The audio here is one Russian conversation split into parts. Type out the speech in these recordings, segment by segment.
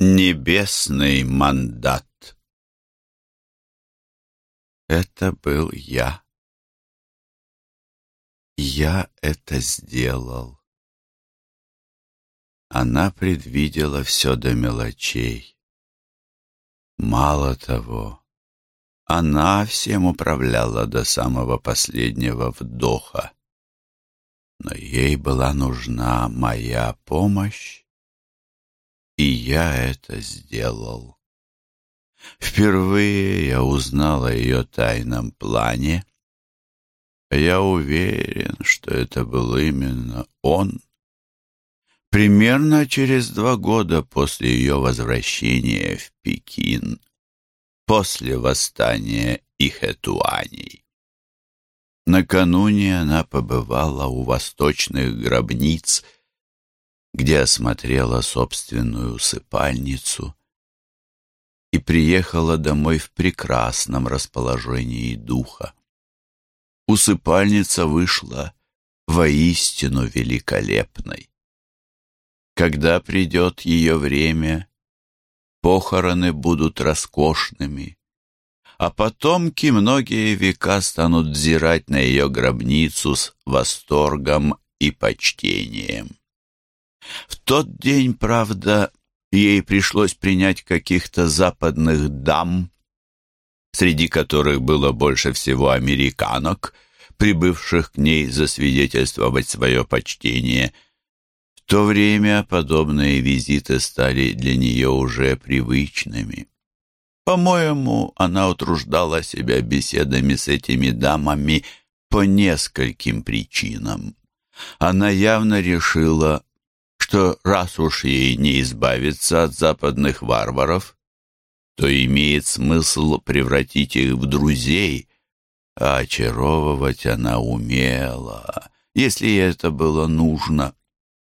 Небесный мандат. Это был я. Я это сделал. Она предвидела все до мелочей. Мало того, она всем управляла до самого последнего вдоха. Но ей была нужна моя помощь, и я это сделал. Впервые я узнал о ее тайном плане. Я уверен, что это был именно он. Примерно через два года после ее возвращения в Пекин, после восстания Ихэтуаней. Накануне она побывала у восточных гробниц — где осмотрела собственную усыпальницу и приехала домой в прекрасном расположении духа. Усыпальница вышла воистину великолепной. Когда придет ее время, похороны будут роскошными, а потомки многие века станут взирать на ее гробницу с восторгом и почтением. В тот день, правда, ей пришлось принять каких-то западных дам, среди которых было больше всего американок, прибывших к ней засвидетельствовать свое почтение. В то время подобные визиты стали для нее уже привычными. По-моему, она утруждала себя беседами с этими дамами по нескольким причинам. Она явно решила, что раз уж ей не избавиться от западных варваров, то имеет смысл превратить их в друзей, а очаровывать она умела, если это было нужно.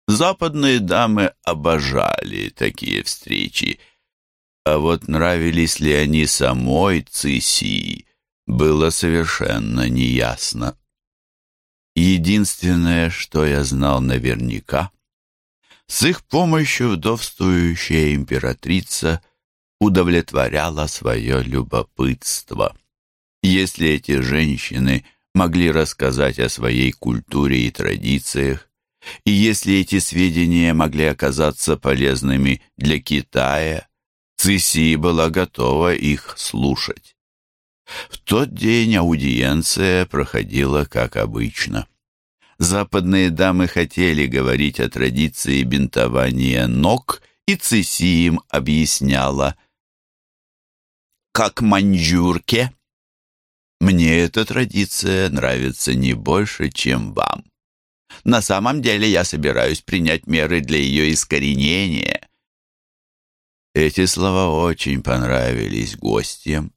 Западные дамы обожали такие встречи, а вот нравились ли они самой Цисии, было совершенно неясно. Единственное, что я знал наверняка, с их помощью вдовствующая императрица удовлетворяла свое любопытство. Если эти женщины могли рассказать о своей культуре и традициях, и если эти сведения могли оказаться полезными для Китая, Цисси была готова их слушать. В тот день аудиенция проходила как обычно. Западные дамы хотели говорить о традиции бинтования ног, и Циси им объясняла. «Как маньчжурке, мне эта традиция нравится не больше, чем вам. На самом деле я собираюсь принять меры для ее искоренения». Эти слова очень понравились гостям.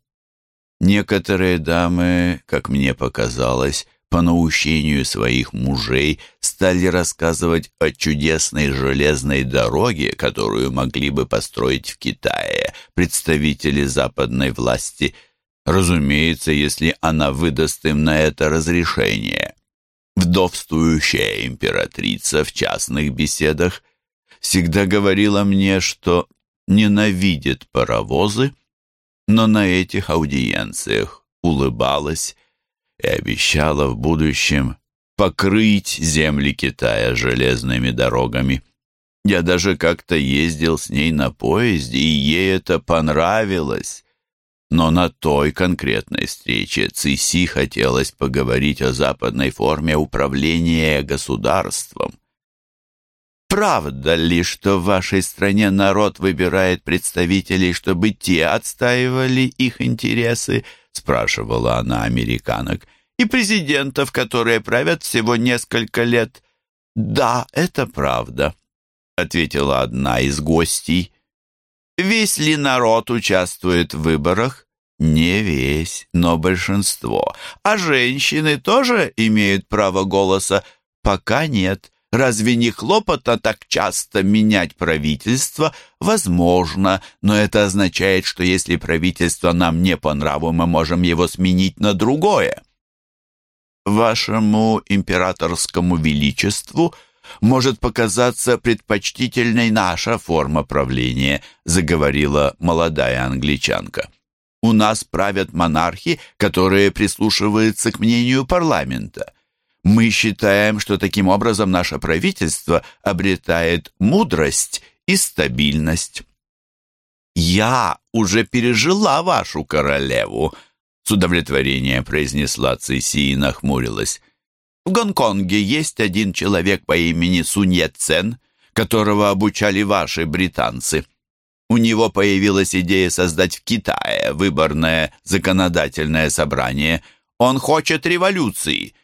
Некоторые дамы, как мне показалось, по наущению своих мужей стали рассказывать о чудесной железной дороге, которую могли бы построить в Китае представители западной власти, разумеется, если она выдаст им на это разрешение. Вдовствующая императрица в частных беседах всегда говорила мне, что ненавидит паровозы, но на этих аудиенциях улыбалась и обещала в будущем покрыть земли Китая железными дорогами. Я даже как-то ездил с ней на поезде, и ей это понравилось. Но на той конкретной встрече Циси хотелось поговорить о западной форме управления государством. Правда ли, что в вашей стране народ выбирает представителей, чтобы те отстаивали их интересы? Спрашивала она американок. И президентов, которые правят всего несколько лет. Да, это правда, ответила одна из гостей. Весь ли народ участвует в выборах? Не весь, но большинство. А женщины тоже имеют право голоса? Пока нет. Разве не хлопотно так часто менять правительство? Возможно, но это означает, что если правительство нам не по нраву, мы можем его сменить на другое. Вашему императорскому величеству может показаться предпочтительной наша форма правления», заговорила молодая англичанка. «У нас правят монархи, которые прислушиваются к мнению парламента. Мы считаем, что таким образом наше правительство обретает мудрость и стабильность». «Я уже пережила вашу королеву», — с удовлетворением произнесла Цисси и нахмурилась. В Гонконге есть один человек по имени Сунье Цен, которого обучали ваши британцы. У него появилась идея создать в Китае выборное законодательное собрание. Он хочет революции,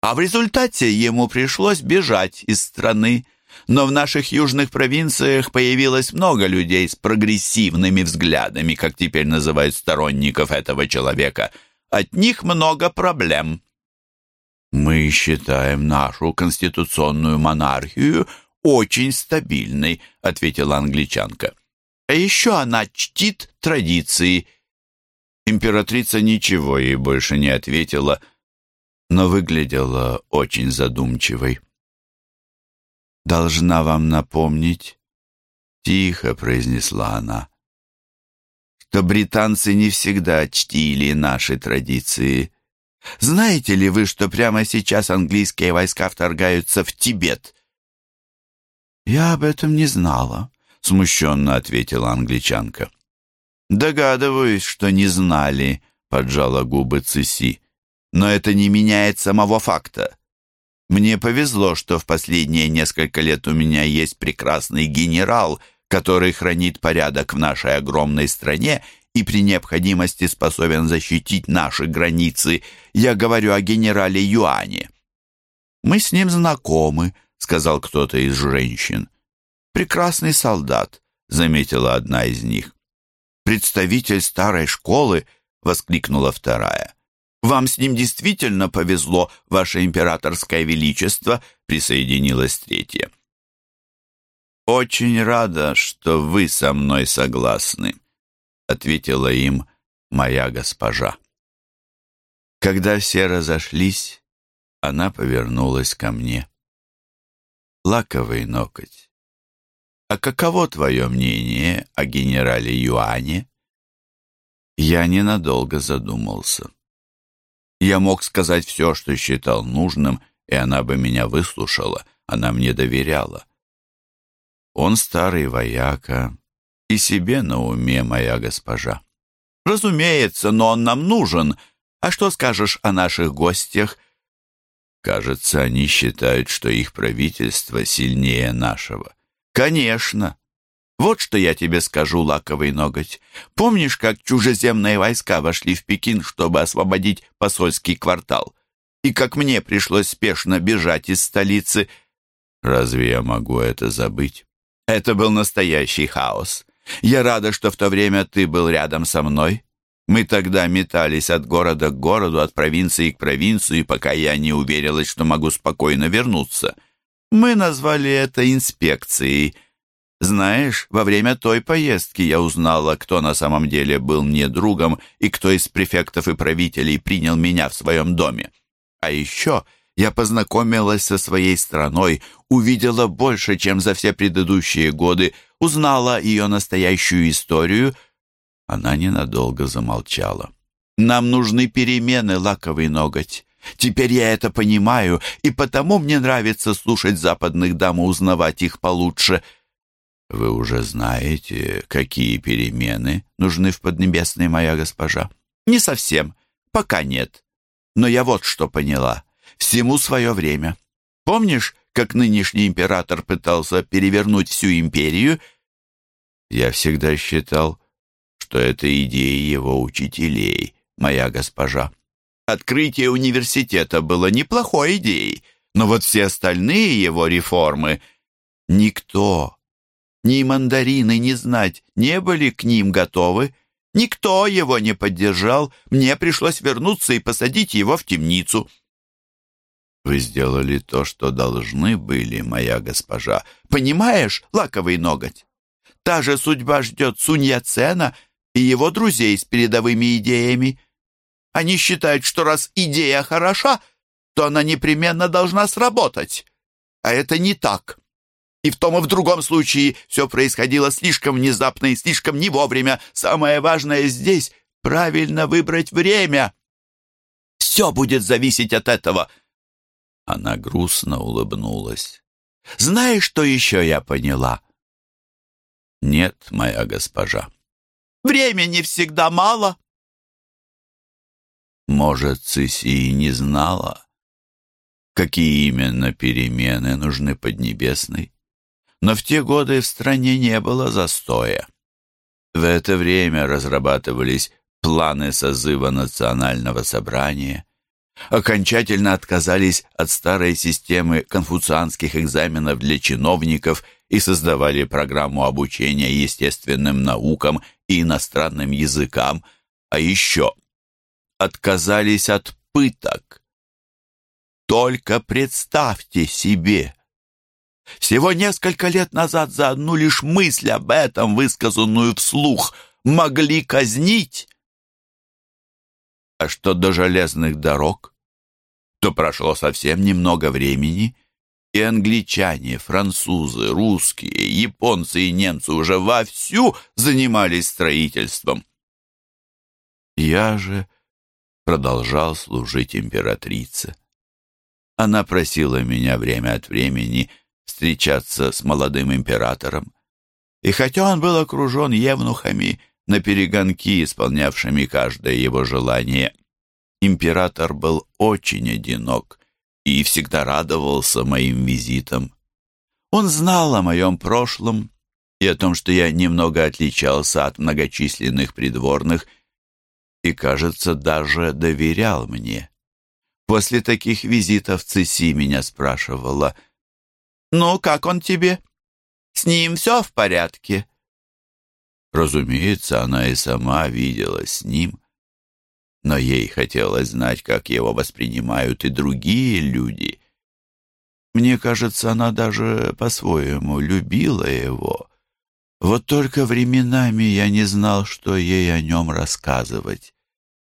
а в результате ему пришлось бежать из страны. Но в наших южных провинциях появилось много людей с прогрессивными взглядами, как теперь называют сторонников этого человека. От них много проблем. «Мы считаем нашу конституционную монархию очень стабильной», — ответила англичанка. «А еще она чтит традиции». Императрица ничего ей больше не ответила, но выглядела очень задумчивой. «Должна вам напомнить», — тихо произнесла она, «что британцы не всегда чтили наши традиции». Знаете ли вы, что прямо сейчас английские войска вторгаются в Тибет?» «Я об этом не знала», — смущенно ответила англичанка. «Догадываюсь, что не знали», — поджала губы Циси. «Но это не меняет самого факта. Мне повезло, что в последние несколько лет у меня есть прекрасный генерал, который хранит порядок в нашей огромной стране и при необходимости способен защитить наши границы. Я говорю о генерале Юане». «Мы с ним знакомы», — сказал кто-то из женщин. «Прекрасный солдат», — заметила одна из них. «Представитель старой школы», — воскликнула вторая. «Вам с ним действительно повезло, ваше императорское величество», — присоединилась третья. «Очень рада, что вы со мной согласны», ответила им моя госпожа. Когда все разошлись, она повернулась ко мне. «Лаковый ноготь, а каково твое мнение о генерале Юане?» Я ненадолго задумался. Я мог сказать все, что считал нужным, и она бы меня выслушала, она мне доверяла. Он старый вояка, и себе на уме, моя госпожа. Разумеется, но он нам нужен. А что скажешь о наших гостях? Кажется, они считают, что их правительство сильнее нашего. Конечно. Вот что я тебе скажу, лаковый ноготь. Помнишь, как чужеземные войска вошли в Пекин, чтобы освободить посольский квартал? И как мне пришлось спешно бежать из столицы? Разве я могу это забыть? Это был настоящий хаос. Я рада, что в то время ты был рядом со мной. Мы тогда метались от города к городу, от провинции к провинции, пока я не уверилась, что могу спокойно вернуться. Мы назвали это инспекцией. Знаешь, во время той поездки я узнала, кто на самом деле был мне другом и кто из префектов и правителей принял меня в своем доме. А еще я познакомилась со своей страной, увидела больше, чем за все предыдущие годы, узнала ее настоящую историю. Она ненадолго замолчала. «Нам нужны перемены, лаковый ноготь. Теперь я это понимаю, и потому мне нравится слушать западных дам и узнавать их получше». «Вы уже знаете, какие перемены нужны в Поднебесной, моя госпожа?» «Не совсем. Пока нет. Но я вот что поняла. Всему свое время. Помнишь, как нынешний император пытался перевернуть всю империю? Я всегда считал, что это идея его учителей, моя госпожа. Открытие университета было неплохой идеей, но вот все остальные его реформы никто, ни мандарины, ни знать не были к ним готовы. Никто его не поддержал. Мне пришлось вернуться и посадить его в темницу. Вы сделали то, что должны были, моя госпожа. Понимаешь, лаковый ноготь? Та же судьба ждет Сунья Цена и его друзей с передовыми идеями. Они считают, что раз идея хороша, то она непременно должна сработать. а это не так. И в том и в другом случае все происходило слишком внезапно и слишком не вовремя. Самое важное здесь — правильно выбрать время. Все будет зависеть от этого». Она грустно улыбнулась. «Знаешь, что еще я поняла?» «Нет, моя госпожа». «Времени всегда мало». Может, Циси не знала, какие именно перемены нужны Поднебесной? Но в те годы в стране не было застоя. В это время разрабатывались планы созыва национального собрания, окончательно отказались от старой системы конфуцианских экзаменов для чиновников и создавали программу обучения естественным наукам и иностранным языкам, а еще отказались от пыток. Только представьте себе! Всего несколько лет назад за одну лишь мысль об этом, высказанную вслух, могли казнить. А что до железных дорог, то прошло совсем немного времени, и англичане, французы, русские, японцы и немцы уже вовсю занимались строительством. Я же продолжал служить императрице. Она просила меня время от времени встречаться с молодым императором, и хотя он был окружен евнухами, на перегонки, исполнявшими каждое его желание. Император был очень одинок и всегда радовался моим визитам. Он знал о моем прошлом и о том, что я немного отличался от многочисленных придворных и, кажется, даже доверял мне. После таких визитов Циси меня спрашивала, «Ну, как он тебе? С ним все в порядке?» Разумеется, она и сама видела с ним, но ей хотелось знать, как его воспринимают и другие люди. Мне кажется, она даже по-своему любила его. Вот только временами я не знал, что ей о нем рассказывать.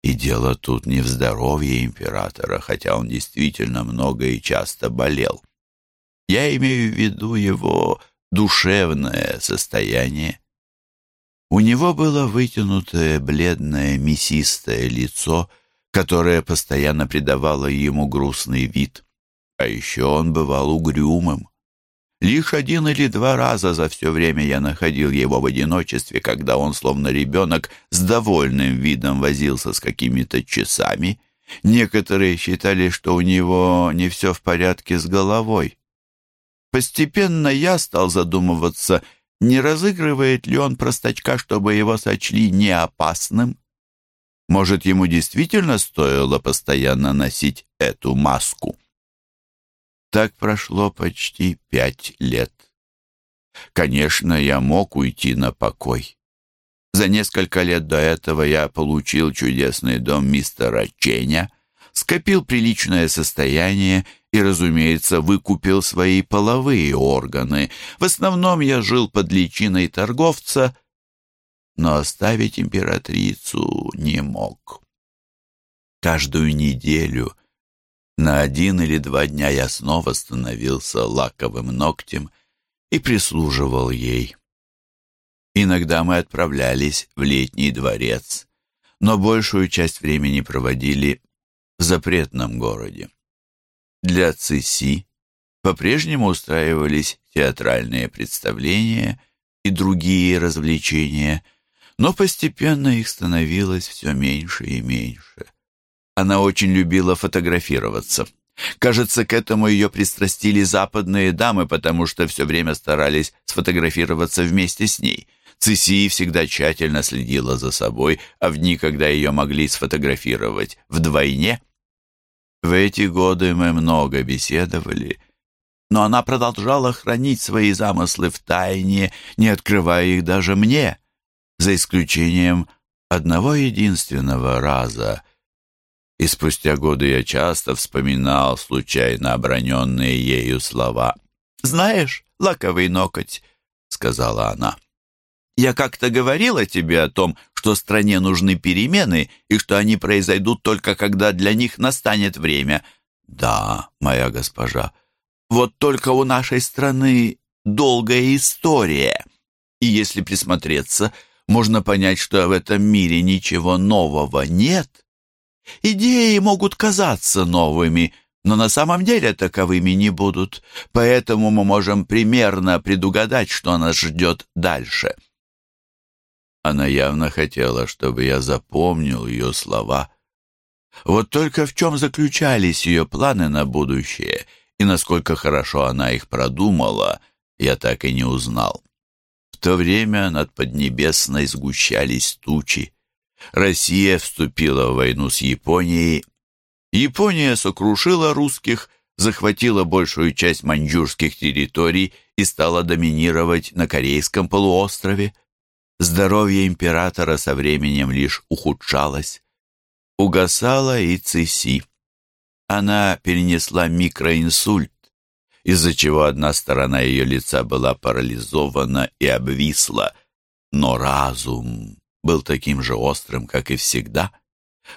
И дело тут не в здоровье императора, хотя он действительно много и часто болел. Я имею в виду его душевное состояние. У него было вытянутое, бледное, мясистое лицо, которое постоянно придавало ему грустный вид. А еще он бывал угрюмым. Лишь один или два раза за все время я находил его в одиночестве, когда он, словно ребенок, с довольным видом возился с какими-то часами. Некоторые считали, что у него не все в порядке с головой. Постепенно я стал задумываться — не разыгрывает ли он простачка, чтобы его сочли неопасным? Может, ему действительно стоило постоянно носить эту маску? Так прошло почти пять лет. Конечно, я мог уйти на покой. За несколько лет до этого я получил чудесный дом мистера Ченя, скопил приличное состояние и, разумеется, выкупил свои половые органы. В основном я жил под личиной торговца, но оставить императрицу не мог. Каждую неделю на один или два дня я снова становился лаковым ногтем и прислуживал ей. Иногда мы отправлялись в летний дворец, но большую часть времени проводили в запретном городе. Для ЦИСИ по-прежнему устраивались театральные представления и другие развлечения, но постепенно их становилось все меньше и меньше. Она очень любила фотографироваться. Кажется, к этому ее пристрастили западные дамы, потому что все время старались сфотографироваться вместе с ней. Цисии всегда тщательно следила за собой, а в дни, когда ее могли сфотографировать вдвойне – в эти годы мы много беседовали, но она продолжала хранить свои замыслы в тайне, не открывая их даже мне, за исключением одного единственного раза. И спустя годы я часто вспоминал случайно оброненные ею слова. «Знаешь, лаковый ноготь», — сказала она, — я как-то говорила тебе о том, что стране нужны перемены и что они произойдут только когда для них настанет время. Да, моя госпожа. Вот только у нашей страны долгая история, и если присмотреться, можно понять, что в этом мире ничего нового нет. Идеи могут казаться новыми, но на самом деле таковыми не будут, поэтому мы можем примерно предугадать, что нас ждет дальше. Она явно хотела, чтобы я запомнил ее слова. Вот только в чем заключались ее планы на будущее и насколько хорошо она их продумала, я так и не узнал. В то время над Поднебесной сгущались тучи. Россия вступила в войну с Японией. Япония сокрушила русских, захватила большую часть маньчжурских территорий и стала доминировать на Корейском полуострове. Здоровье императора со временем лишь ухудшалось. Угасала и Циси. Она перенесла микроинсульт, из-за чего одна сторона ее лица была парализована и обвисла, но разум был таким же острым, как и всегда.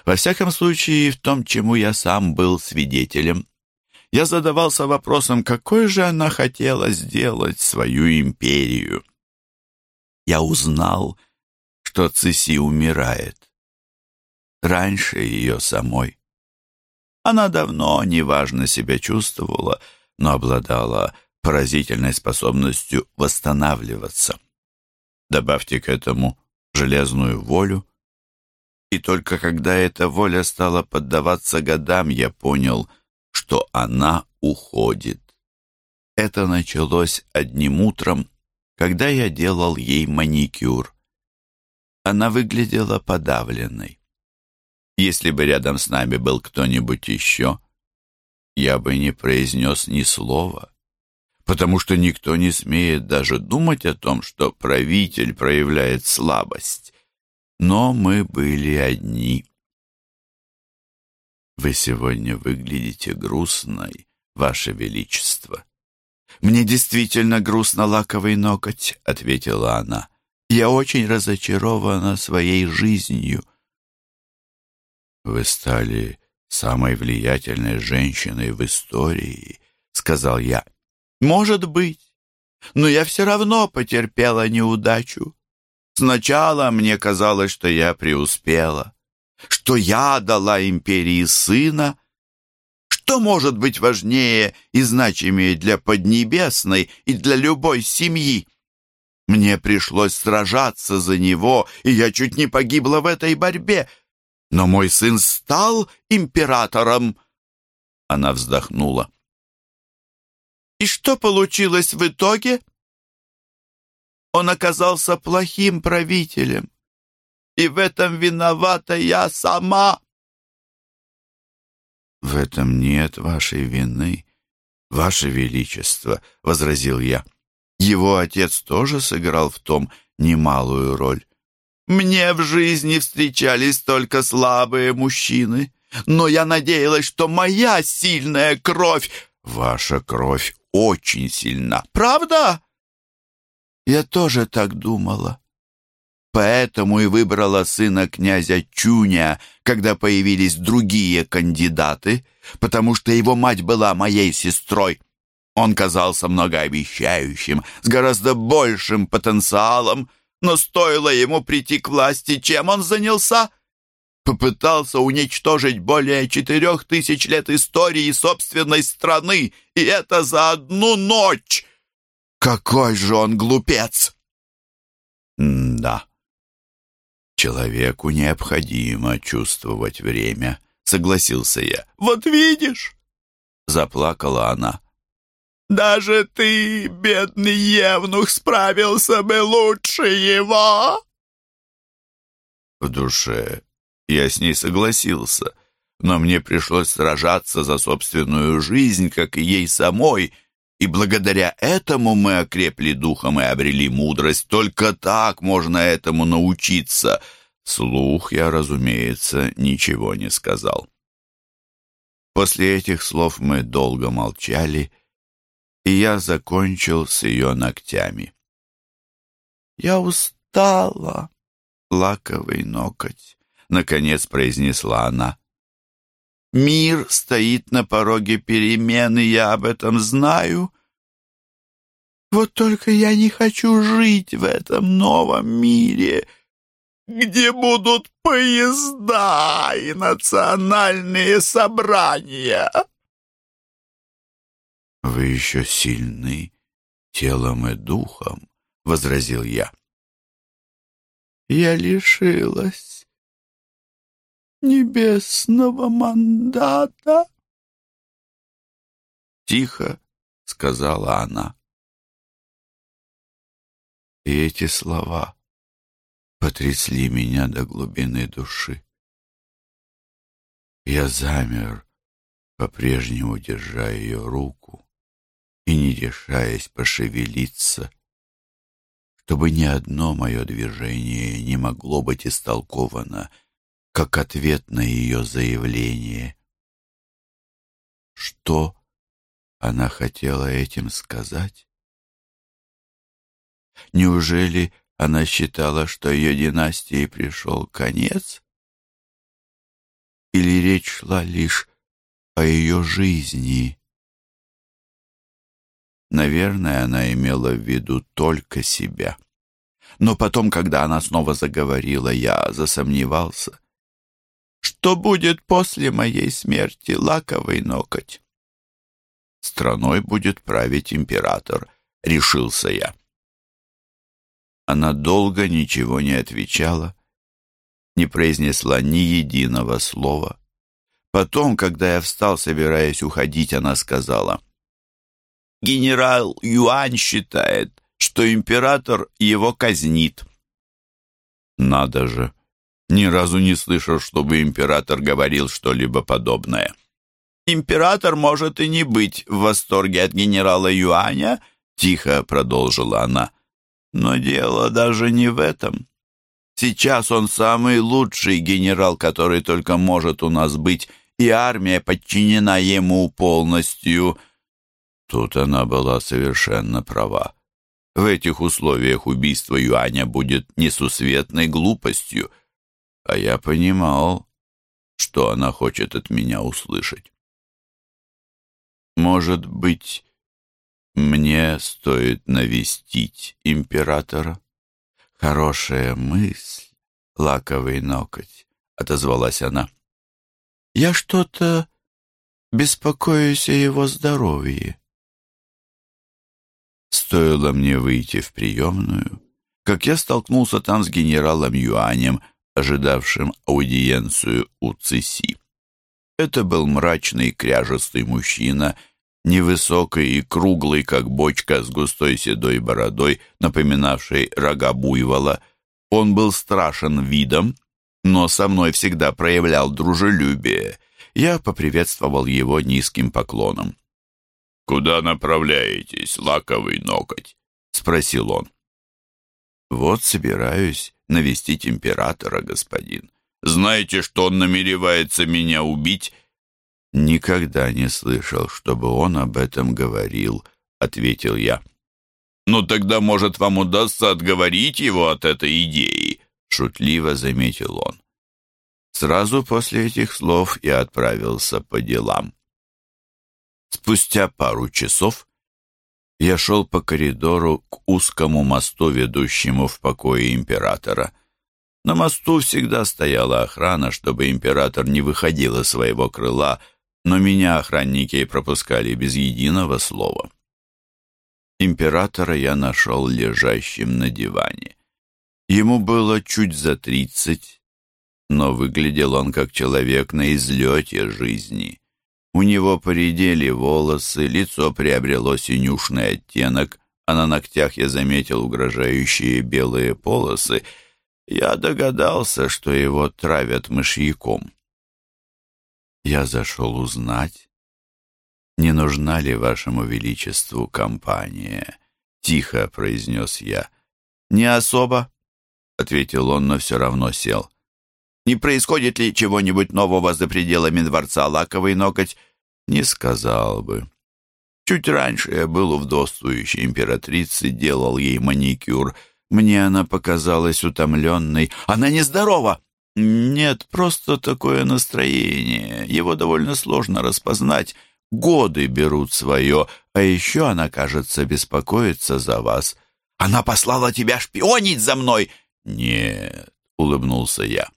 Во всяком случае, в том, чему я сам был свидетелем. Я задавался вопросом, какой же она хотела сделать свою империю. Я узнал, что Циси умирает. Раньше ее самой. Она давно неважно себя чувствовала, но обладала поразительной способностью восстанавливаться. Добавьте к этому железную волю, и только когда эта воля стала поддаваться годам, я понял, что она уходит. Это началось одним утром, когда я делал ей маникюр. Она выглядела подавленной. Если бы рядом с нами был кто-нибудь еще, я бы не произнес ни слова, потому что никто не смеет даже думать о том, что правитель проявляет слабость. Но мы были одни. «Вы сегодня выглядите грустной, Ваше Величество». «Мне действительно грустно, лаковый ноготь», — ответила она. «Я очень разочарована своей жизнью». «Вы стали самой влиятельной женщиной в истории», — сказал я. «Может быть, но я все равно потерпела неудачу. Сначала мне казалось, что я преуспела, что я дала империи сына. Что может быть важнее и значимее для Поднебесной и для любой семьи? Мне пришлось сражаться за него, и я чуть не погибла в этой борьбе — но мой сын стал императором. Она вздохнула. И что получилось в итоге? Он оказался плохим правителем, и в этом виновата я сама. В этом нет вашей вины, ваше величество, возразил я. Его отец тоже сыграл в том немалую роль. Мне в жизни встречались только слабые мужчины, но я надеялась, что моя сильная кровь... Ваша кровь очень сильна, правда? Я тоже так думала. Поэтому и выбрала сына князя Чуня, когда появились другие кандидаты, потому что его мать была моей сестрой. Он казался многообещающим, с гораздо большим потенциалом, но стоило ему прийти к власти, чем он занялся? Попытался уничтожить более четырех тысяч лет истории собственной страны, и это за одну ночь! Какой же он глупец! М да. Человеку необходимо чувствовать время, согласился я. Вот видишь, заплакала она. Даже ты, бедный Евнух, справился бы лучше его!» В душе я с ней согласился, но мне пришлось сражаться за собственную жизнь, как и ей самой, и благодаря этому мы окрепли духом и обрели мудрость. Только так можно этому научиться. Слух я, разумеется, ничего не сказал. После этих слов мы долго молчали, и я закончил с ее ногтями. «Я устала, лаковый ноготь», — наконец произнесла она. Мир стоит на пороге перемены, я об этом знаю. Вот только я не хочу жить в этом новом мире, где будут поезда и национальные собрания. «Вы еще сильны телом и духом», — возразил я. «Я лишилась небесного мандата. Тихо сказала она. И эти слова потрясли меня до глубины души. Я замер, по-прежнему держа ее руку и не решаясь пошевелиться, чтобы ни одно мое движение не могло быть истолковано как ответ на ее заявление. Что она хотела этим сказать? Неужели она считала, что ее династии пришел конец? Или речь шла лишь о ее жизни? Наверное, она имела в виду только себя. Но потом, когда она снова заговорила, я засомневался. Что будет после моей смерти, лаковый ноготь? Страной будет править император, решился я. Она долго ничего не отвечала, не произнесла ни единого слова. Потом, когда я встал, собираясь уходить, она сказала, «Генерал Юань считает, что император его казнит». «Надо же!» Ни разу не слышал, чтобы император говорил что-либо подобное. «Император может и не быть в восторге от генерала Юаня», — тихо продолжила она. «Но дело даже не в этом. Сейчас он самый лучший генерал, который только может у нас быть, и армия подчинена ему полностью». Тут она была совершенно права. В этих условиях убийство Юаня будет несусветной глупостью — а я понимал, что она хочет от меня услышать. Может быть, мне стоит навестить императора? Хорошая мысль, лаковый ноготь, отозвалась она. Я что-то беспокоюсь о его здоровье. Стоило мне выйти в приемную, как я столкнулся там с генералом Юанем, ожидавшим аудиенцию у Циси. Это был мрачный кряжестый мужчина, невысокий и круглый, как бочка с густой седой бородой, напоминавшей рога буйвола. Он был страшен видом, но со мной всегда проявлял дружелюбие. Я поприветствовал его низким поклоном. «Куда направляетесь, лаковый ноготь?» — спросил он. «Вот собираюсь навестить императора, господин. Знаете, что он намеревается меня убить?» «Никогда не слышал, чтобы он об этом говорил», — ответил я. «Ну тогда, может, вам удастся отговорить его от этой идеи?» — шутливо заметил он. Сразу после этих слов я отправился по делам. Спустя пару часов я шел по коридору к узкому мосту, ведущему в покое императора. На мосту всегда стояла охрана, чтобы император не выходил из своего крыла, но меня охранники пропускали без единого слова. Императора я нашел лежащим на диване. Ему было чуть за тридцать, но выглядел он как человек на излете жизни. У него поредели волосы, лицо приобрело синюшный оттенок, а на ногтях я заметил угрожающие белые полосы. Я догадался, что его травят мышьяком. Я зашел узнать, не нужна ли вашему величеству компания. Тихо произнес я. Не особо, ответил он, но все равно сел. Не происходит ли чего-нибудь нового за пределами дворца Лаковый ноготь? Не сказал бы. Чуть раньше я был у вдовствующей императрицы, делал ей маникюр. Мне она показалась утомленной. Она нездорова! Нет, просто такое настроение. Его довольно сложно распознать. Годы берут свое, а еще она, кажется, беспокоится за вас. Она послала тебя шпионить за мной? Нет, улыбнулся я.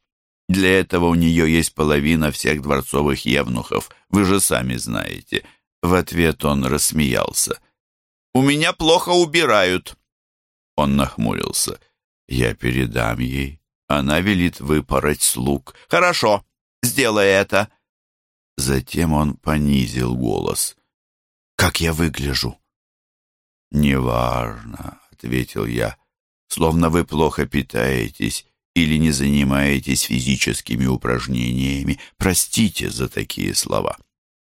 Для этого у нее есть половина всех дворцовых евнухов. Вы же сами знаете. В ответ он рассмеялся. «У меня плохо убирают». Он нахмурился. «Я передам ей. Она велит выпороть слуг. Хорошо, сделай это». Затем он понизил голос. «Как я выгляжу?» «Неважно», — ответил я, «словно вы плохо питаетесь или не занимаетесь физическими упражнениями. Простите за такие слова».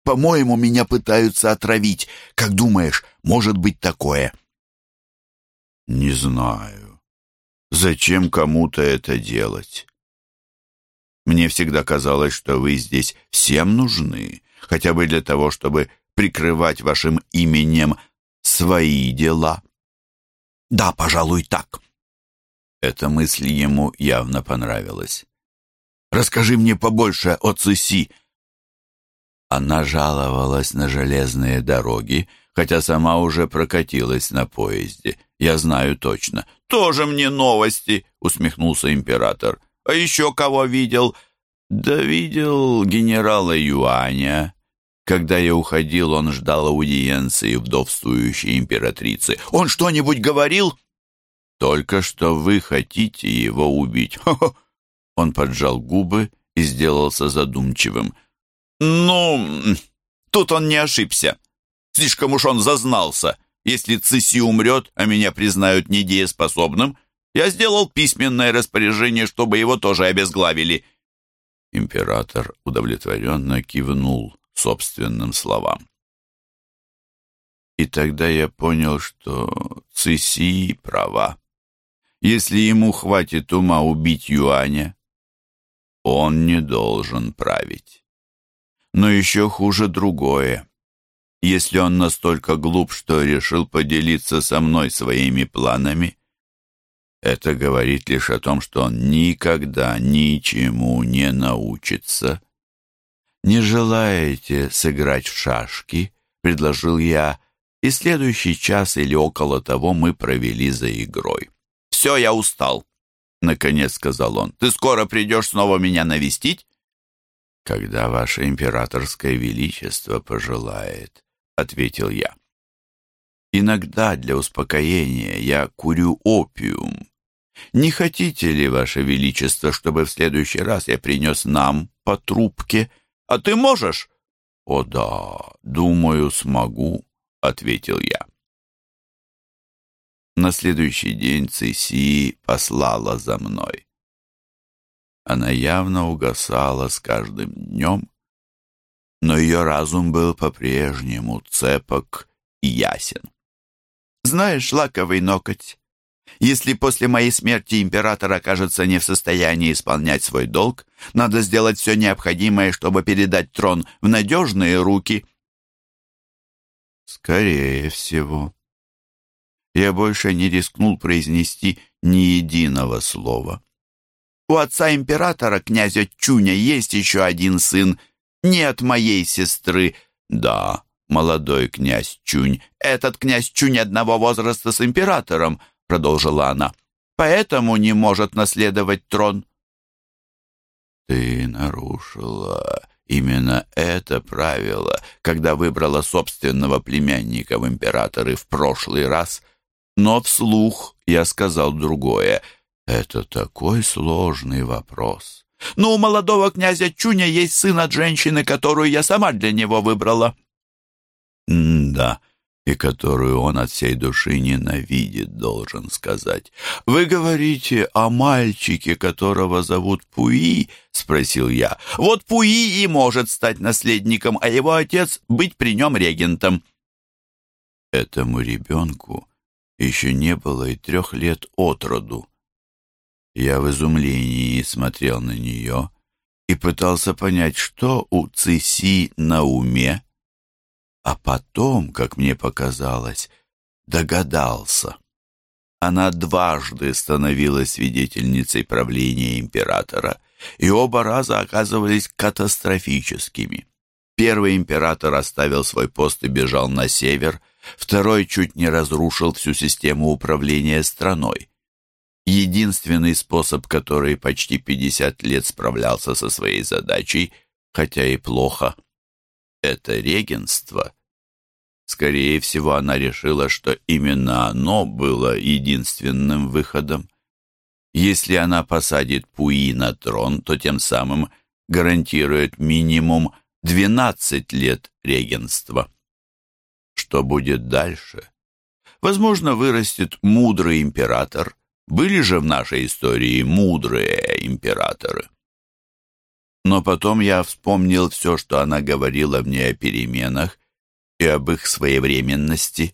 «По-моему, меня пытаются отравить. Как думаешь, может быть такое?» «Не знаю. Зачем кому-то это делать?» Мне всегда казалось, что вы здесь всем нужны, хотя бы для того, чтобы прикрывать вашим именем свои дела. Да, пожалуй, так. Эта мысль ему явно понравилась. Расскажи мне побольше о Циси. Она жаловалась на железные дороги, хотя сама уже прокатилась на поезде. Я знаю точно. Тоже мне новости, усмехнулся император. А еще кого видел? Да видел генерала Юаня. Когда я уходил, он ждал аудиенции вдовствующей императрицы. Он что-нибудь говорил? Только что вы хотите его убить. Хо -хо. Он поджал губы и сделался задумчивым. Ну, тут он не ошибся. Слишком уж он зазнался. Если Циси умрет, а меня признают недееспособным, я сделал письменное распоряжение, чтобы его тоже обезглавили». Император удовлетворенно кивнул собственным словам. И тогда я понял, что Циси права. Если ему хватит ума убить Юаня, он не должен править. Но еще хуже другое. Если он настолько глуп, что решил поделиться со мной своими планами, это говорит лишь о том, что он никогда ничему не научится. «Не желаете сыграть в шашки?» — предложил я, и следующий час или около того мы провели за игрой. «Все, я устал», — наконец сказал он. «Ты скоро придешь снова меня навестить?» «Когда ваше императорское величество пожелает», — ответил я. «Иногда для успокоения я курю опиум, не хотите ли, Ваше Величество, чтобы в следующий раз я принес нам по трубке? А ты можешь? О да, думаю, смогу, ответил я. На следующий день Циси послала за мной. Она явно угасала с каждым днем, но ее разум был по-прежнему цепок и ясен. «Знаешь, лаковый ноготь, если после моей смерти император окажется не в состоянии исполнять свой долг, надо сделать все необходимое, чтобы передать трон в надежные руки. Скорее всего. Я больше не рискнул произнести ни единого слова. У отца императора, князя Чуня, есть еще один сын, не от моей сестры. Да, молодой князь Чунь. Этот князь Чунь одного возраста с императором, продолжила она, поэтому не может наследовать трон. Ты нарушила именно это правило, когда выбрала собственного племянника в императоры в прошлый раз. Но вслух я сказал другое. Это такой сложный вопрос. Но у молодого князя Чуня есть сын от женщины, которую я сама для него выбрала. Да, и которую он от всей души ненавидит, должен сказать. «Вы говорите о мальчике, которого зовут Пуи?» — спросил я. «Вот Пуи и может стать наследником, а его отец быть при нем регентом». Этому ребенку еще не было и трех лет от роду. Я в изумлении смотрел на нее и пытался понять, что у Циси на уме, а потом, как мне показалось, догадался. Она дважды становилась свидетельницей правления императора, и оба раза оказывались катастрофическими. Первый император оставил свой пост и бежал на север, второй чуть не разрушил всю систему управления страной. Единственный способ, который почти 50 лет справлялся со своей задачей, хотя и плохо, это регенство. Скорее всего, она решила, что именно оно было единственным выходом. Если она посадит Пуи на трон, то тем самым гарантирует минимум 12 лет регенства. Что будет дальше? Возможно, вырастет мудрый император. Были же в нашей истории мудрые императоры. Но потом я вспомнил все, что она говорила мне о переменах и об их своевременности.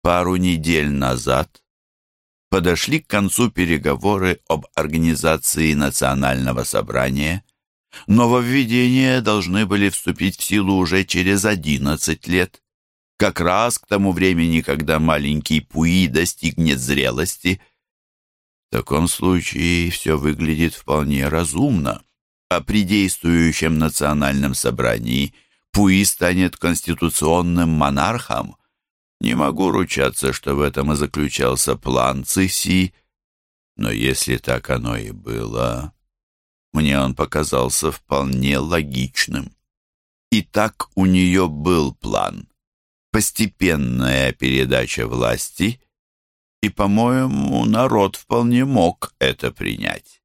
Пару недель назад подошли к концу переговоры об организации национального собрания. Нововведения должны были вступить в силу уже через 11 лет, как раз к тому времени, когда маленький Пуи достигнет зрелости. В таком случае все выглядит вполне разумно, а при действующем национальном собрании Пуи станет конституционным монархом. Не могу ручаться, что в этом и заключался план Циси, но если так оно и было, мне он показался вполне логичным. И так у нее был план. Постепенная передача власти, и, по-моему, народ вполне мог это принять.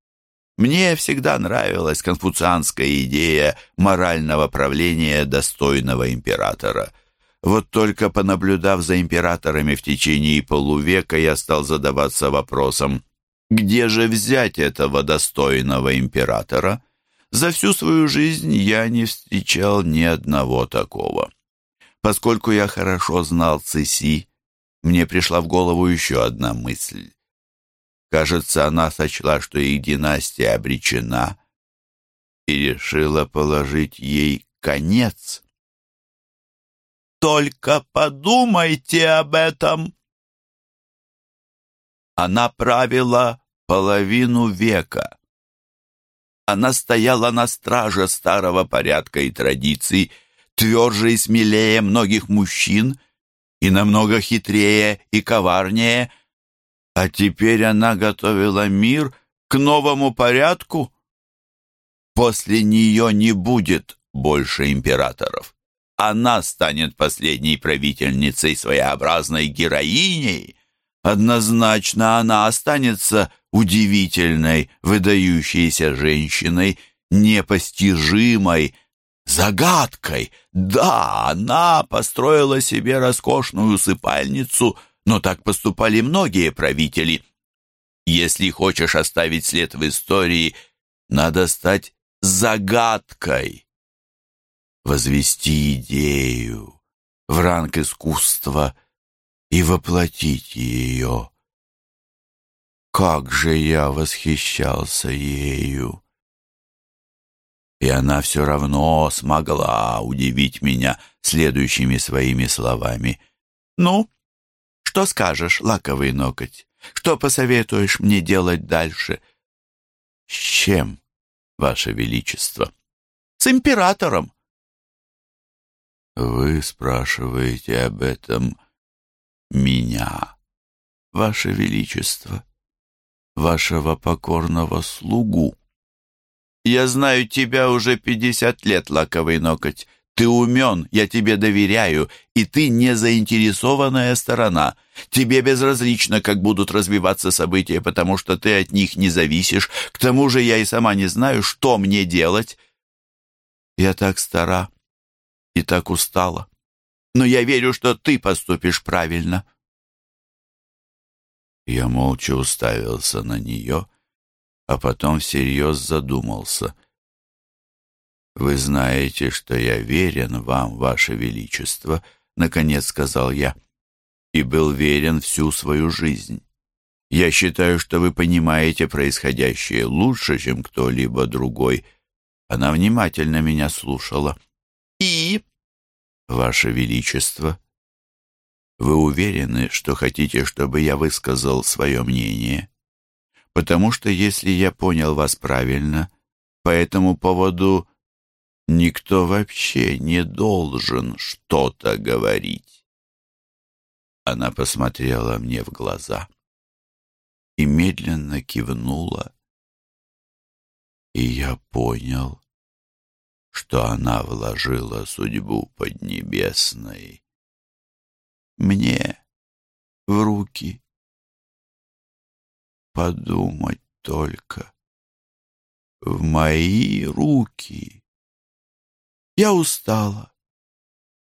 Мне всегда нравилась конфуцианская идея морального правления достойного императора — вот только понаблюдав за императорами в течение полувека, я стал задаваться вопросом, где же взять этого достойного императора? За всю свою жизнь я не встречал ни одного такого. Поскольку я хорошо знал Циси, мне пришла в голову еще одна мысль. Кажется, она сочла, что их династия обречена, и решила положить ей конец. Только подумайте об этом. Она правила половину века. Она стояла на страже старого порядка и традиций, тверже и смелее многих мужчин и намного хитрее и коварнее, а теперь она готовила мир к новому порядку. После нее не будет больше императоров. Она станет последней правительницей, своеобразной героиней, однозначно она останется удивительной, выдающейся женщиной, непостижимой, загадкой. Да, она построила себе роскошную усыпальницу, но так поступали многие правители. Если хочешь оставить след в истории, надо стать загадкой возвести идею в ранг искусства и воплотить ее. Как же я восхищался ею! И она все равно смогла удивить меня следующими своими словами. «Ну, что скажешь, лаковый ноготь? Что посоветуешь мне делать дальше?» «С чем, Ваше Величество?» «С императором. «Вы спрашиваете об этом меня, Ваше Величество, вашего покорного слугу?» «Я знаю тебя уже пятьдесят лет, лаковый ноготь. Ты умен, я тебе доверяю, и ты не заинтересованная сторона. Тебе безразлично, как будут развиваться события, потому что ты от них не зависишь. К тому же я и сама не знаю, что мне делать. Я так стара, и так устала. Но я верю, что ты поступишь правильно». Я молча уставился на нее, а потом всерьез задумался. «Вы знаете, что я верен вам, Ваше Величество», — наконец сказал я, — «и был верен всю свою жизнь. Я считаю, что вы понимаете происходящее лучше, чем кто-либо другой». Она внимательно меня слушала. «И?» «Ваше Величество, вы уверены, что хотите, чтобы я высказал свое мнение?» Потому что, если я понял вас правильно, по этому поводу никто вообще не должен что-то говорить. Она посмотрела мне в глаза и медленно кивнула, и я понял, что она вложила судьбу Поднебесной мне в руки. Подумать только. В мои руки. Я устала,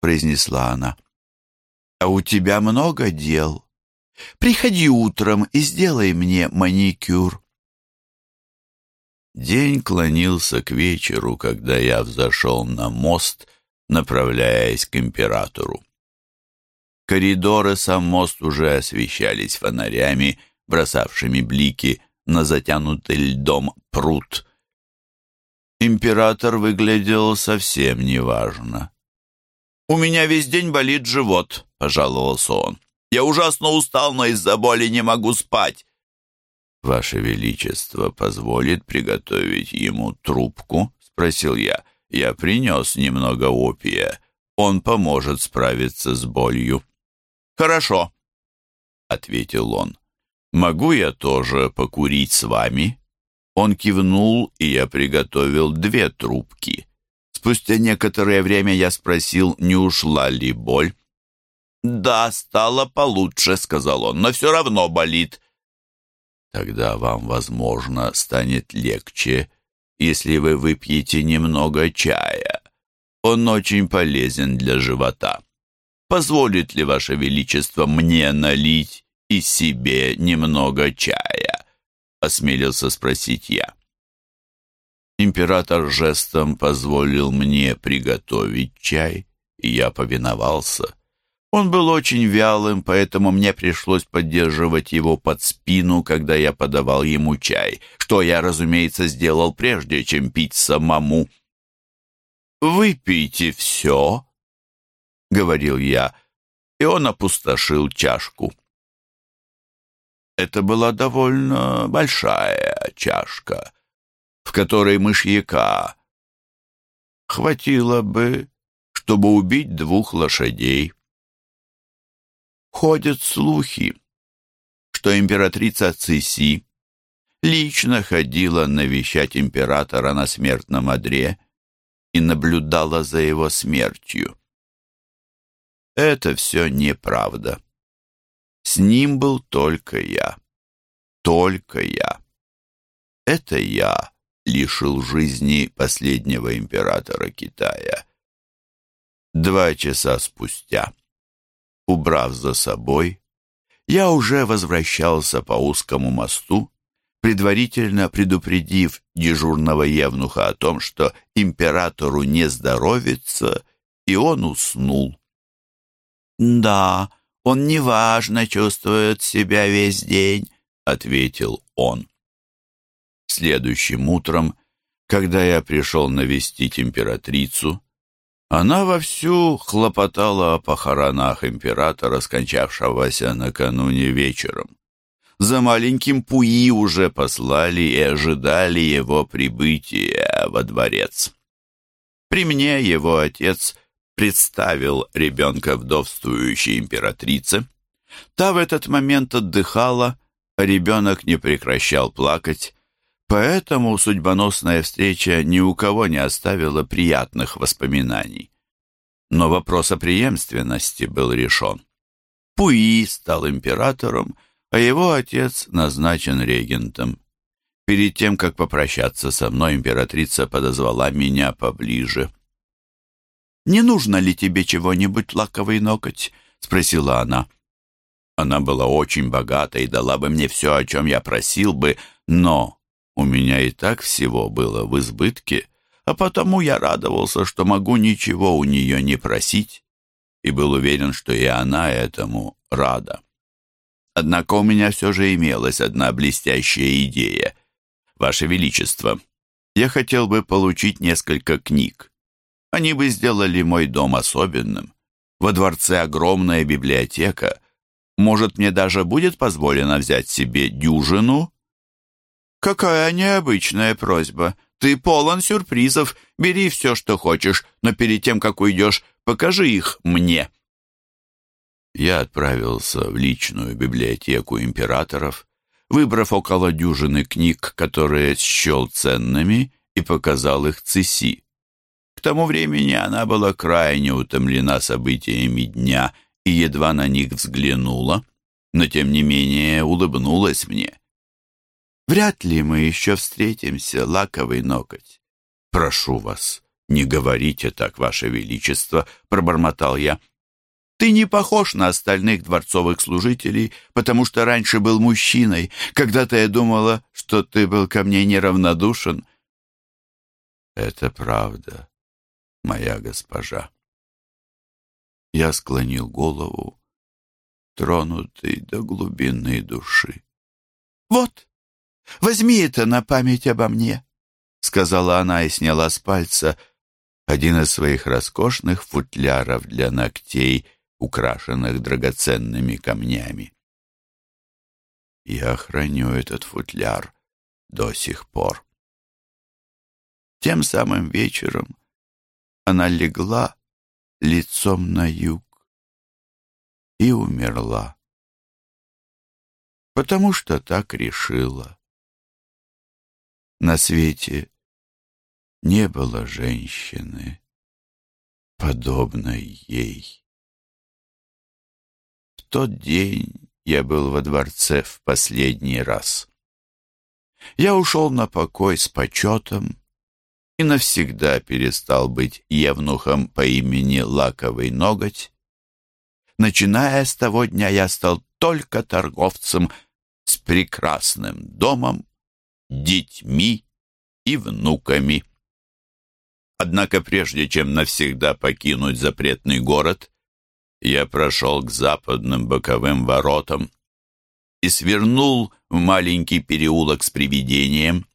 произнесла она. А у тебя много дел. Приходи утром и сделай мне маникюр. День клонился к вечеру, когда я взошел на мост, направляясь к императору. Коридоры, сам мост уже освещались фонарями, бросавшими блики на затянутый льдом пруд. Император выглядел совсем неважно. «У меня весь день болит живот», — пожаловался он. «Я ужасно устал, но из-за боли не могу спать». «Ваше Величество позволит приготовить ему трубку?» — спросил я. «Я принес немного опия. Он поможет справиться с болью». «Хорошо», — ответил он. «Могу я тоже покурить с вами?» Он кивнул, и я приготовил две трубки. Спустя некоторое время я спросил, не ушла ли боль. «Да, стало получше», — сказал он, — «но все равно болит». «Тогда вам, возможно, станет легче, если вы выпьете немного чая. Он очень полезен для живота» позволит ли Ваше Величество мне налить и себе немного чая?» — осмелился спросить я. Император жестом позволил мне приготовить чай, и я повиновался. Он был очень вялым, поэтому мне пришлось поддерживать его под спину, когда я подавал ему чай, что я, разумеется, сделал прежде, чем пить самому. «Выпейте все», — говорил я, и он опустошил чашку. Это была довольно большая чашка, в которой мышьяка хватило бы, чтобы убить двух лошадей. Ходят слухи, что императрица Циси лично ходила навещать императора на смертном одре и наблюдала за его смертью. Это все неправда. С ним был только я. Только я. Это я лишил жизни последнего императора Китая. Два часа спустя, убрав за собой, я уже возвращался по узкому мосту, предварительно предупредив дежурного евнуха о том, что императору не здоровится, и он уснул. «Да, он неважно чувствует себя весь день», — ответил он. Следующим утром, когда я пришел навестить императрицу, она вовсю хлопотала о похоронах императора, скончавшегося накануне вечером. За маленьким Пуи уже послали и ожидали его прибытия во дворец. При мне его отец представил ребенка вдовствующей императрице. Та в этот момент отдыхала, а ребенок не прекращал плакать, поэтому судьбоносная встреча ни у кого не оставила приятных воспоминаний. Но вопрос о преемственности был решен. Пуи стал императором, а его отец назначен регентом. Перед тем, как попрощаться со мной, императрица подозвала меня поближе. «Не нужно ли тебе чего-нибудь, лаковый ноготь?» — спросила она. Она была очень богата и дала бы мне все, о чем я просил бы, но у меня и так всего было в избытке, а потому я радовался, что могу ничего у нее не просить, и был уверен, что и она этому рада. Однако у меня все же имелась одна блестящая идея. «Ваше Величество, я хотел бы получить несколько книг. Они бы сделали мой дом особенным. Во дворце огромная библиотека. Может, мне даже будет позволено взять себе дюжину?» «Какая необычная просьба! Ты полон сюрпризов. Бери все, что хочешь, но перед тем, как уйдешь, покажи их мне». Я отправился в личную библиотеку императоров, выбрав около дюжины книг, которые счел ценными, и показал их Циси. Тому времени она была крайне утомлена событиями дня и едва на них взглянула, но тем не менее улыбнулась мне. «Вряд ли мы еще встретимся, лаковый ноготь». «Прошу вас, не говорите так, ваше величество», — пробормотал я. Ты не похож на остальных дворцовых служителей, потому что раньше был мужчиной. Когда-то я думала, что ты был ко мне неравнодушен. Это правда, моя госпожа. Я склонил голову, тронутый до глубины души. Вот, возьми это на память обо мне, сказала она и сняла с пальца один из своих роскошных футляров для ногтей — украшенных драгоценными камнями. Я храню этот футляр до сих пор. Тем самым вечером она легла лицом на юг и умерла, потому что так решила. На свете не было женщины, подобной ей тот день я был во дворце в последний раз. Я ушел на покой с почетом и навсегда перестал быть евнухом по имени Лаковый Ноготь. Начиная с того дня я стал только торговцем с прекрасным домом, детьми и внуками. Однако прежде чем навсегда покинуть запретный город, я прошел к западным боковым воротам и свернул в маленький переулок с привидением.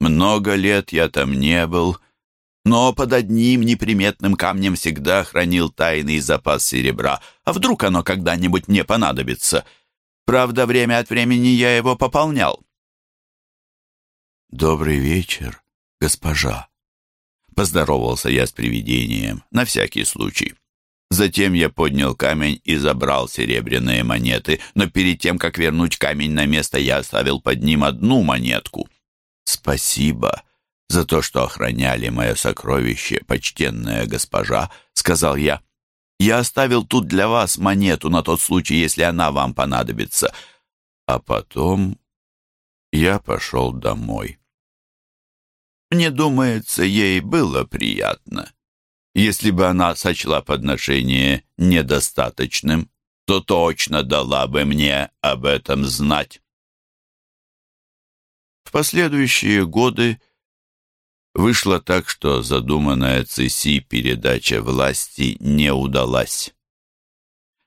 Много лет я там не был, но под одним неприметным камнем всегда хранил тайный запас серебра. А вдруг оно когда-нибудь мне понадобится? Правда, время от времени я его пополнял. «Добрый вечер, госпожа», — поздоровался я с привидением, на всякий случай. Затем я поднял камень и забрал серебряные монеты, но перед тем, как вернуть камень на место, я оставил под ним одну монетку. «Спасибо за то, что охраняли мое сокровище, почтенная госпожа», — сказал я. «Я оставил тут для вас монету на тот случай, если она вам понадобится». А потом я пошел домой. Мне думается, ей было приятно. Если бы она сочла подношение недостаточным, то точно дала бы мне об этом знать. Последующие годы вышло так, что задуманная ЦИСИ передача власти не удалась.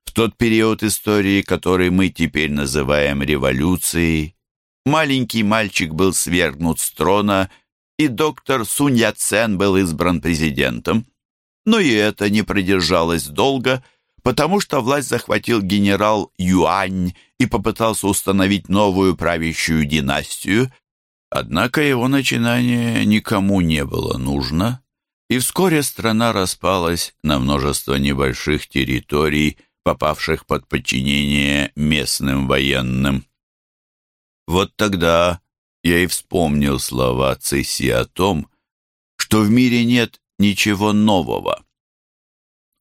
В тот период истории, который мы теперь называем революцией, маленький мальчик был свергнут с трона, и доктор Сунь Яцен был избран президентом. Но и это не продержалось долго, потому что власть захватил генерал Юань и попытался установить новую правящую династию. Однако его начинание никому не было нужно, и вскоре страна распалась на множество небольших территорий, попавших под подчинение местным военным. Вот тогда я и вспомнил слова Цесси о том, что в мире нет ничего нового.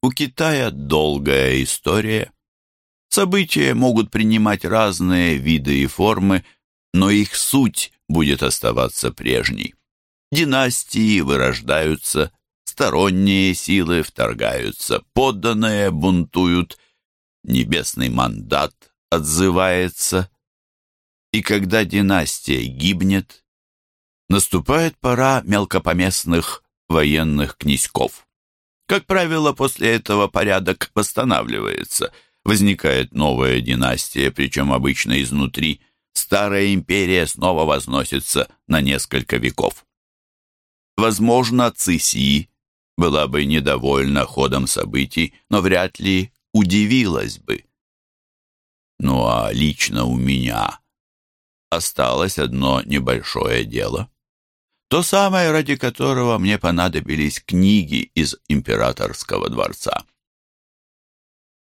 У Китая долгая история. События могут принимать разные виды и формы, но их суть будет оставаться прежней. Династии вырождаются, сторонние силы вторгаются, подданные бунтуют, небесный мандат отзывается. И когда династия гибнет, наступает пора мелкопоместных военных князьков. Как правило, после этого порядок восстанавливается. Возникает новая династия, причем обычно изнутри. Старая империя снова возносится на несколько веков. Возможно, Циси была бы недовольна ходом событий, но вряд ли удивилась бы. Ну а лично у меня осталось одно небольшое дело. То самое, ради которого мне понадобились книги из императорского дворца.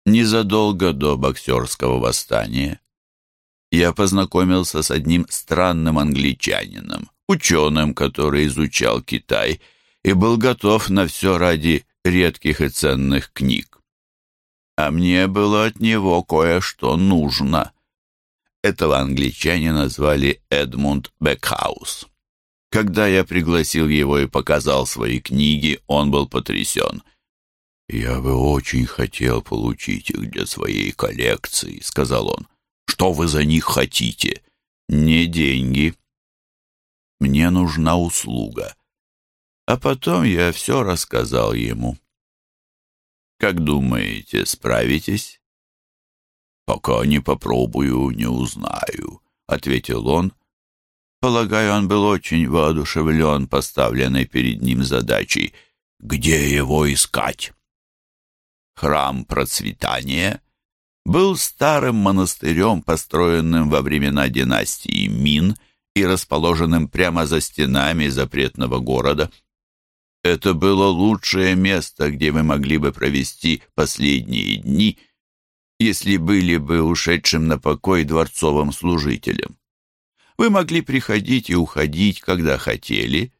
Незадолго до боксерского восстания я познакомился с одним странным англичанином, ученым, который изучал Китай и был готов на все ради редких и ценных книг. А мне было от него кое-что нужно. Этого англичанина звали Эдмунд Бекхаус. Когда я пригласил его и показал свои книги, он был потрясен. «Я бы очень хотел получить их для своей коллекции», — сказал он. «Что вы за них хотите?» «Не деньги. Мне нужна услуга». А потом я все рассказал ему. «Как думаете, справитесь?» «Пока не попробую, не узнаю», — ответил он. Полагаю, он был очень воодушевлен поставленной перед ним задачей. «Где его искать?» Храм процветания был старым монастырем, построенным во времена династии Мин и расположенным прямо за стенами запретного города. Это было лучшее место, где вы могли бы провести последние дни, если были бы ушедшим на покой дворцовым служителем. Вы могли приходить и уходить, когда хотели,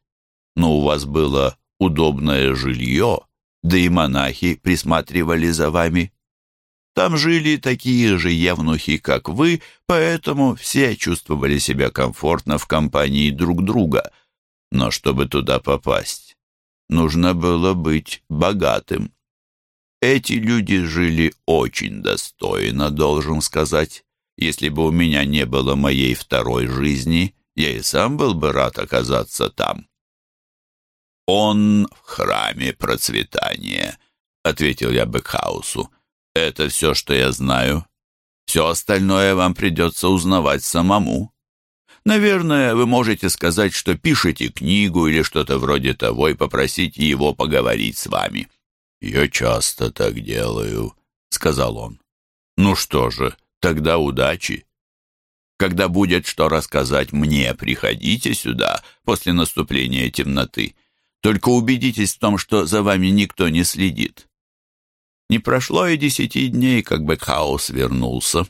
но у вас было удобное жилье, да и монахи присматривали за вами. Там жили такие же явнухи, как вы, поэтому все чувствовали себя комфортно в компании друг друга. Но чтобы туда попасть, нужно было быть богатым. Эти люди жили очень достойно, должен сказать. Если бы у меня не было моей второй жизни, я и сам был бы рад оказаться там. «Он в храме процветания», — ответил я Бекхаусу. «Это все, что я знаю. Все остальное вам придется узнавать самому. Наверное, вы можете сказать, что пишете книгу или что-то вроде того и попросить его поговорить с вами». «Я часто так делаю», — сказал он. «Ну что же, тогда удачи. Когда будет что рассказать мне, приходите сюда после наступления темноты». Только убедитесь в том, что за вами никто не следит. Не прошло и десяти дней, как Бекхаус вернулся.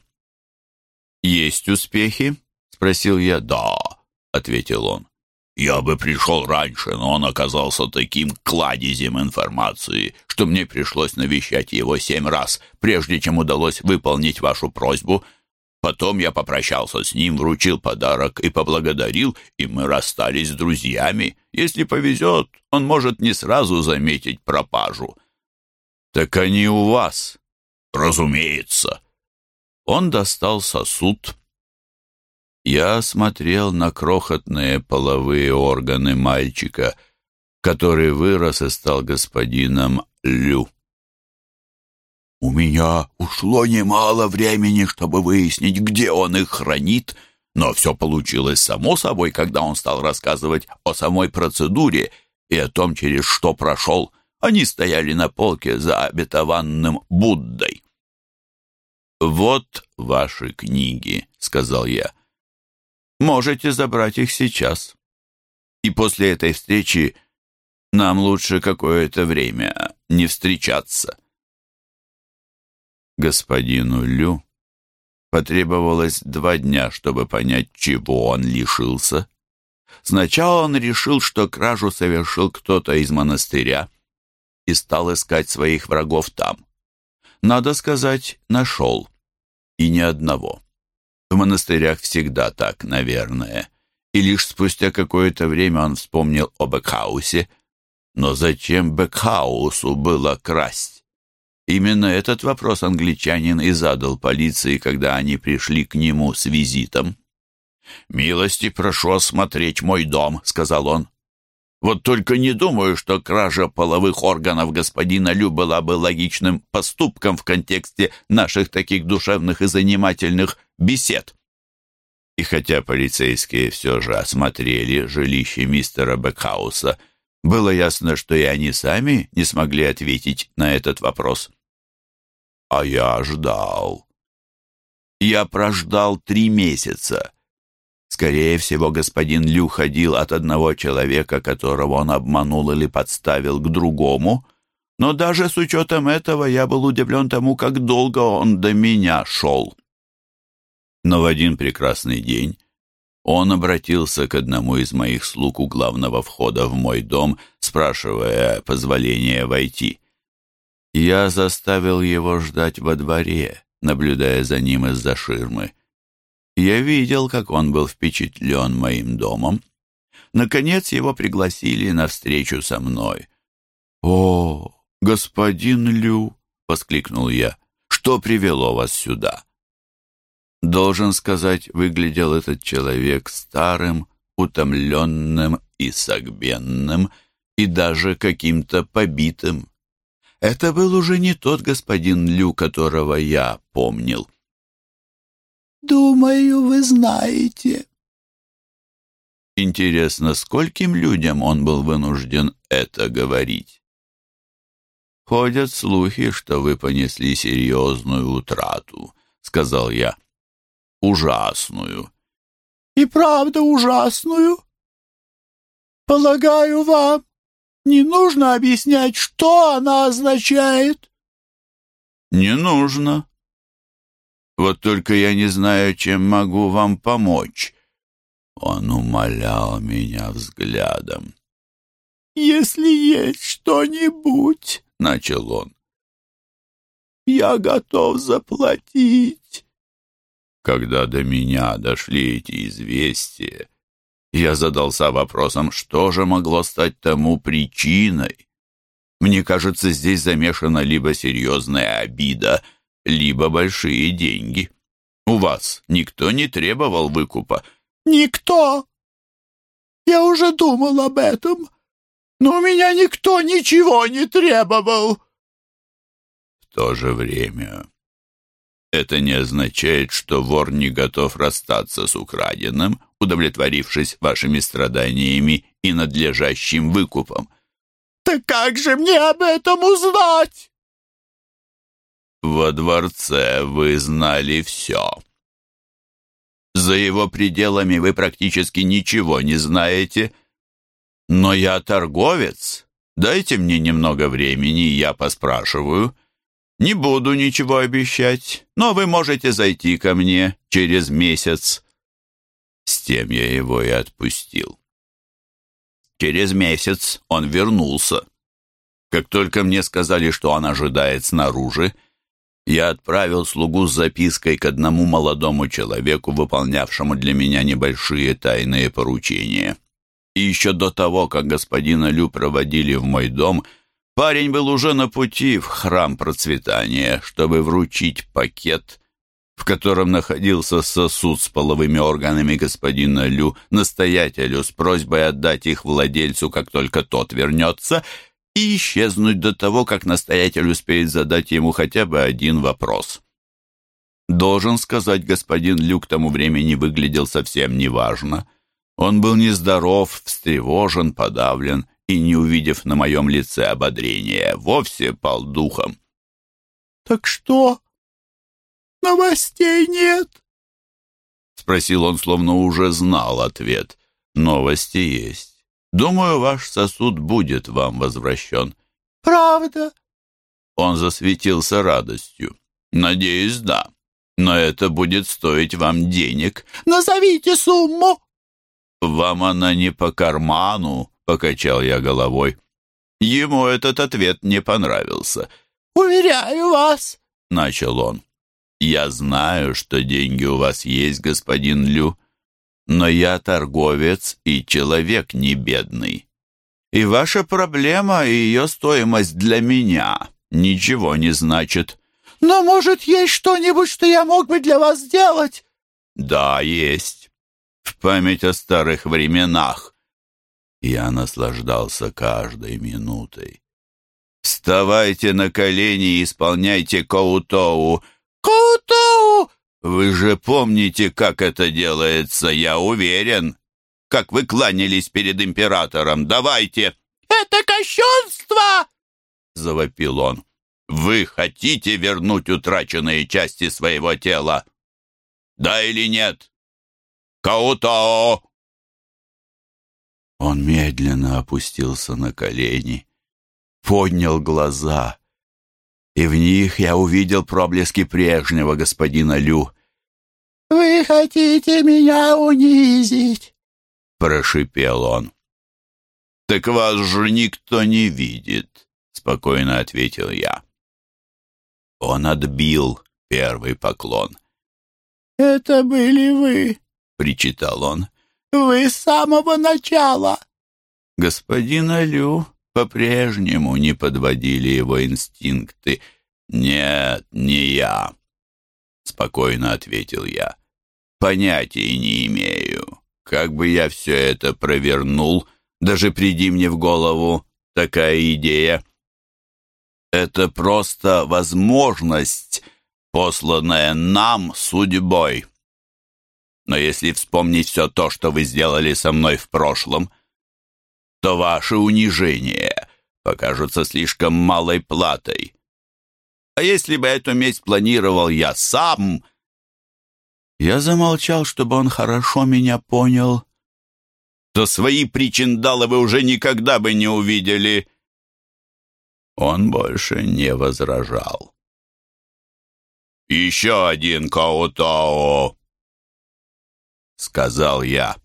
«Есть успехи?» — спросил я. «Да», — ответил он. «Я бы пришел раньше, но он оказался таким кладезем информации, что мне пришлось навещать его семь раз, прежде чем удалось выполнить вашу просьбу — Потом я попрощался с ним, вручил подарок и поблагодарил, и мы расстались с друзьями. Если повезет, он может не сразу заметить пропажу. Так они у вас? Разумеется. Он достал сосуд. Я смотрел на крохотные половые органы мальчика, который вырос и стал господином Лю. У меня ушло немало времени, чтобы выяснить, где он их хранит, но все получилось само собой, когда он стал рассказывать о самой процедуре и о том, через что прошел. Они стояли на полке за обетованным Буддой. «Вот ваши книги», — сказал я. «Можете забрать их сейчас. И после этой встречи нам лучше какое-то время не встречаться» господину Лю потребовалось два дня, чтобы понять, чего он лишился. Сначала он решил, что кражу совершил кто-то из монастыря и стал искать своих врагов там. Надо сказать, нашел. И ни одного. В монастырях всегда так, наверное. И лишь спустя какое-то время он вспомнил о Бекхаусе. Но зачем Бекхаусу было красть? Именно этот вопрос англичанин и задал полиции, когда они пришли к нему с визитом. «Милости прошу осмотреть мой дом», — сказал он. «Вот только не думаю, что кража половых органов господина Лю была бы логичным поступком в контексте наших таких душевных и занимательных бесед». И хотя полицейские все же осмотрели жилище мистера Бекхауса, было ясно, что и они сами не смогли ответить на этот вопрос. А я ждал. Я прождал три месяца. Скорее всего, господин Лю ходил от одного человека, которого он обманул или подставил, к другому. Но даже с учетом этого я был удивлен тому, как долго он до меня шел. Но в один прекрасный день он обратился к одному из моих слуг у главного входа в мой дом, спрашивая позволения войти. Я заставил его ждать во дворе, наблюдая за ним из-за ширмы. Я видел, как он был впечатлен моим домом. Наконец его пригласили на встречу со мной. «О, господин Лю!» — воскликнул я. «Что привело вас сюда?» Должен сказать, выглядел этот человек старым, утомленным и согбенным, и даже каким-то побитым. Это был уже не тот господин Лю, которого я помнил. «Думаю, вы знаете». Интересно, скольким людям он был вынужден это говорить? «Ходят слухи, что вы понесли серьезную утрату», — сказал я. «Ужасную». «И правда ужасную? Полагаю, вам не нужно объяснять, что она означает?» «Не нужно. Вот только я не знаю, чем могу вам помочь». Он умолял меня взглядом. «Если есть что-нибудь, — начал он, — я готов заплатить». Когда до меня дошли эти известия, я задался вопросом, что же могло стать тому причиной. Мне кажется, здесь замешана либо серьезная обида, либо большие деньги. У вас никто не требовал выкупа? Никто. Я уже думал об этом, но у меня никто ничего не требовал. В то же время это не означает, что вор не готов расстаться с украденным, удовлетворившись вашими страданиями и надлежащим выкупом. «Так как же мне об этом узнать?» «Во дворце вы знали все. За его пределами вы практически ничего не знаете. Но я торговец. Дайте мне немного времени, я поспрашиваю». Не буду ничего обещать, но вы можете зайти ко мне через месяц. С тем я его и отпустил. Через месяц он вернулся. Как только мне сказали, что он ожидает снаружи, я отправил слугу с запиской к одному молодому человеку, выполнявшему для меня небольшие тайные поручения. И еще до того, как господина Лю проводили в мой дом, Парень был уже на пути в храм процветания, чтобы вручить пакет, в котором находился сосуд с половыми органами господина Лю, настоятелю с просьбой отдать их владельцу, как только тот вернется, и исчезнуть до того, как настоятель успеет задать ему хотя бы один вопрос. Должен сказать, господин Лю к тому времени выглядел совсем неважно. Он был нездоров, встревожен, подавлен и, не увидев на моем лице ободрения, вовсе пал духом. «Так что? Новостей нет?» Спросил он, словно уже знал ответ. «Новости есть. Думаю, ваш сосуд будет вам возвращен». «Правда?» Он засветился радостью. «Надеюсь, да. Но это будет стоить вам денег». «Назовите сумму!» «Вам она не по карману», Покачал я головой. Ему этот ответ не понравился. «Уверяю вас», — начал он. «Я знаю, что деньги у вас есть, господин Лю, но я торговец и человек не бедный. И ваша проблема и ее стоимость для меня ничего не значит». «Но, может, есть что-нибудь, что я мог бы для вас сделать?» «Да, есть. В память о старых временах я наслаждался каждой минутой. «Вставайте на колени и исполняйте Коутоу!» «Коутоу!» «Вы же помните, как это делается, я уверен!» «Как вы кланялись перед императором! Давайте!» «Это кощунство!» — завопил он. «Вы хотите вернуть утраченные части своего тела? Да или нет?» Каутао!» Он медленно опустился на колени, поднял глаза, и в них я увидел проблески прежнего господина Лю. «Вы хотите меня унизить?» — прошипел он. «Так вас же никто не видит», — спокойно ответил я. Он отбил первый поклон. «Это были вы», — причитал он. «Вы с самого начала». Господина Лю по-прежнему не подводили его инстинкты. «Нет, не я», — спокойно ответил я. «Понятия не имею. Как бы я все это провернул, даже приди мне в голову такая идея. Это просто возможность, посланная нам судьбой. Но если вспомнить все то, что вы сделали со мной в прошлом, то ваши унижения покажутся слишком малой платой. А если бы эту месть планировал я сам... Я замолчал, чтобы он хорошо меня понял, то свои причиндалы вы уже никогда бы не увидели. Он больше не возражал. «Еще один Каутао!» — сказал я.